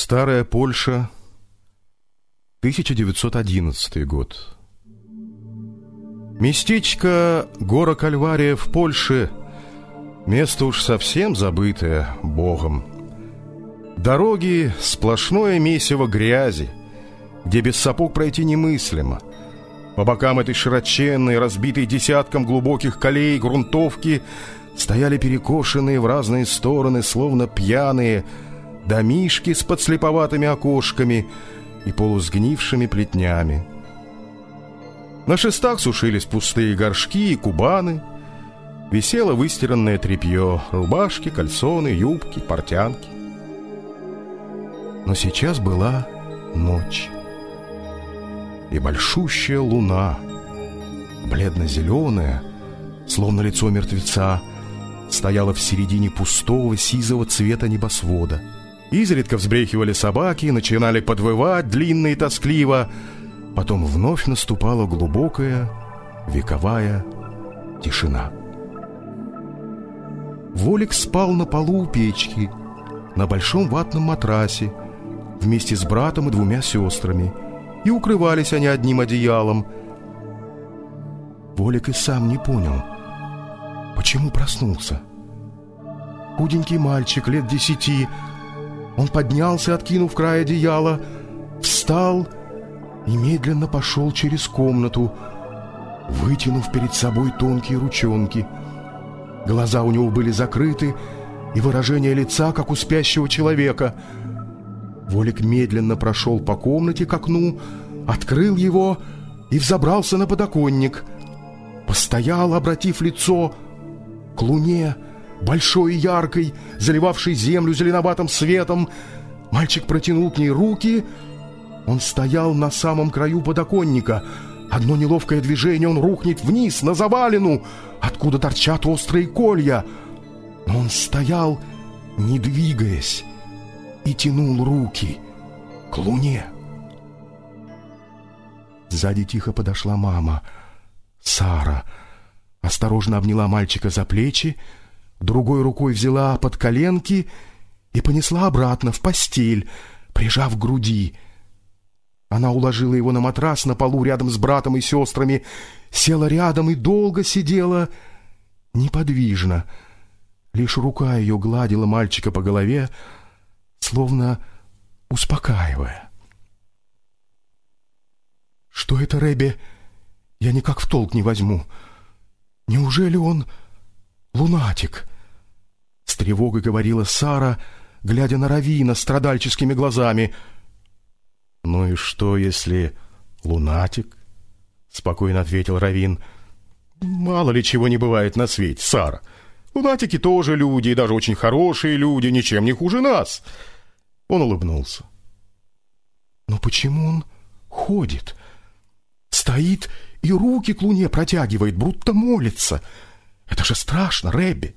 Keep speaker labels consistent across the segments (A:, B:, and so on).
A: Старая Польша, 1911 год. Местечко Гора Кальвария в Польше – место уж совсем забытое Богом. Дороги – сплошное месиво грязи, где без сапог пройти немыслимо. По бокам этой широченной, разбитой десятком глубоких колей грунтовки стояли перекошенные в разные стороны, словно пьяные – домишки с подслеповатыми окошками и полусгнившими плетнями. На шестах сушились пустые горшки и кубаны, висело выстиранное тряпье, рубашки, кальсоны, юбки, портянки. Но сейчас была ночь, и большущая луна, бледно-зеленая, словно лицо мертвеца, стояла в середине пустого сизого цвета небосвода — Изредка взбрехивали собаки, начинали подвывать длинно и тоскливо. Потом вновь наступала глубокая, вековая тишина. Волик спал на полу у печки, на большом ватном матрасе, вместе с братом и двумя сестрами, и укрывались они одним одеялом. Волик и сам не понял, почему проснулся. Худенький мальчик лет десяти — он поднялся, откинув край одеяла, встал и медленно пошел через комнату, вытянув перед собой тонкие ручонки. Глаза у него были закрыты, и выражение лица, как у спящего человека. Волик медленно прошел по комнате к окну, открыл его и взобрался на подоконник. Постоял, обратив лицо к луне, большой и яркой, заливавшей землю зеленоватым светом. Мальчик протянул к ней руки. Он стоял на самом краю подоконника. Одно неловкое движение, он рухнет вниз, на завалину, откуда торчат острые колья. Но он стоял, не двигаясь, и тянул руки к луне. Сзади тихо подошла мама, Сара, осторожно обняла мальчика за плечи, другой рукой взяла под коленки и понесла обратно в постель, прижав к груди. Она уложила его на матрас на полу рядом с братом и сестрами, села рядом и долго сидела неподвижно. Лишь рука ее гладила мальчика по голове, словно успокаивая. «Что это, Рэбби? Я никак в толк не возьму. Неужели он лунатик?» С тревогой говорила Сара, глядя на Равина страдальческими глазами. «Ну и что, если лунатик?» — спокойно ответил Равин. «Мало ли чего не бывает на свете, Сара. Лунатики тоже люди, и даже очень хорошие люди, ничем не хуже нас». Он улыбнулся. «Но почему он ходит? Стоит и руки к луне протягивает, будто молится. Это же страшно, Рэбби!»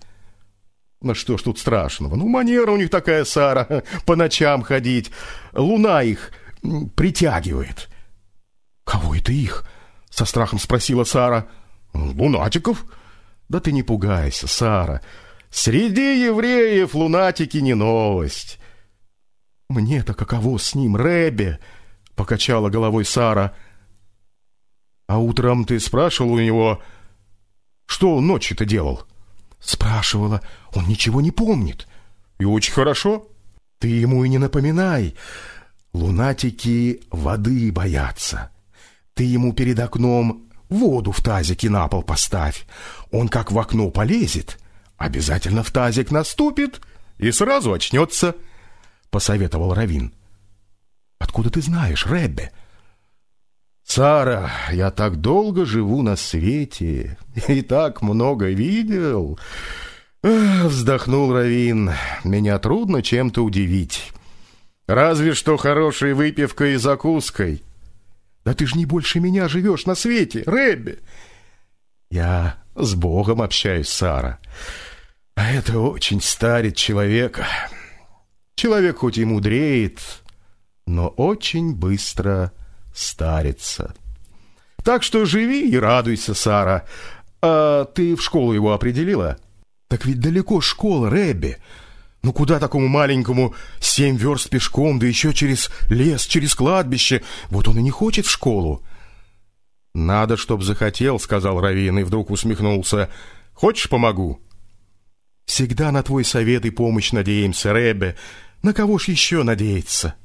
A: Ну что ж тут страшного? Ну, манера у них такая, Сара, по ночам ходить. Луна их притягивает. Кого это их? Со страхом спросила Сара. Лунатиков? Да ты не пугайся, Сара. Среди евреев лунатики не новость. Мне-то каково с ним, Рэбе? Покачала головой Сара. А утром ты спрашивал у него, что он ночью-то делал? — Спрашивала, он ничего не помнит. И очень хорошо. Ты ему и не напоминай. Лунатики воды боятся. Ты ему перед окном воду в тазике на пол поставь. Он как в окно полезет, обязательно в тазик наступит и сразу очнется, — посоветовал Равин. Откуда ты знаешь, Рэббе? Сара, я так долго живу на свете и так много видел. вздохнул Равин. Меня трудно чем-то удивить. Разве что хорошей выпивкой и закуской. Да ты ж не больше меня живешь на свете, Рэбби. Я с Богом общаюсь, Сара. А это очень старит человека. Человек хоть и мудреет, но очень быстро старится. Так что живи и радуйся, Сара. А ты в школу его определила? Так ведь далеко школа, Рэбби. Ну куда такому маленькому семь верст пешком, да еще через лес, через кладбище? Вот он и не хочет в школу. «Надо, чтоб захотел», — сказал Равин и вдруг усмехнулся. «Хочешь, помогу?» «Всегда на твой совет и помощь надеемся, Рэбе. На кого ж еще надеяться?»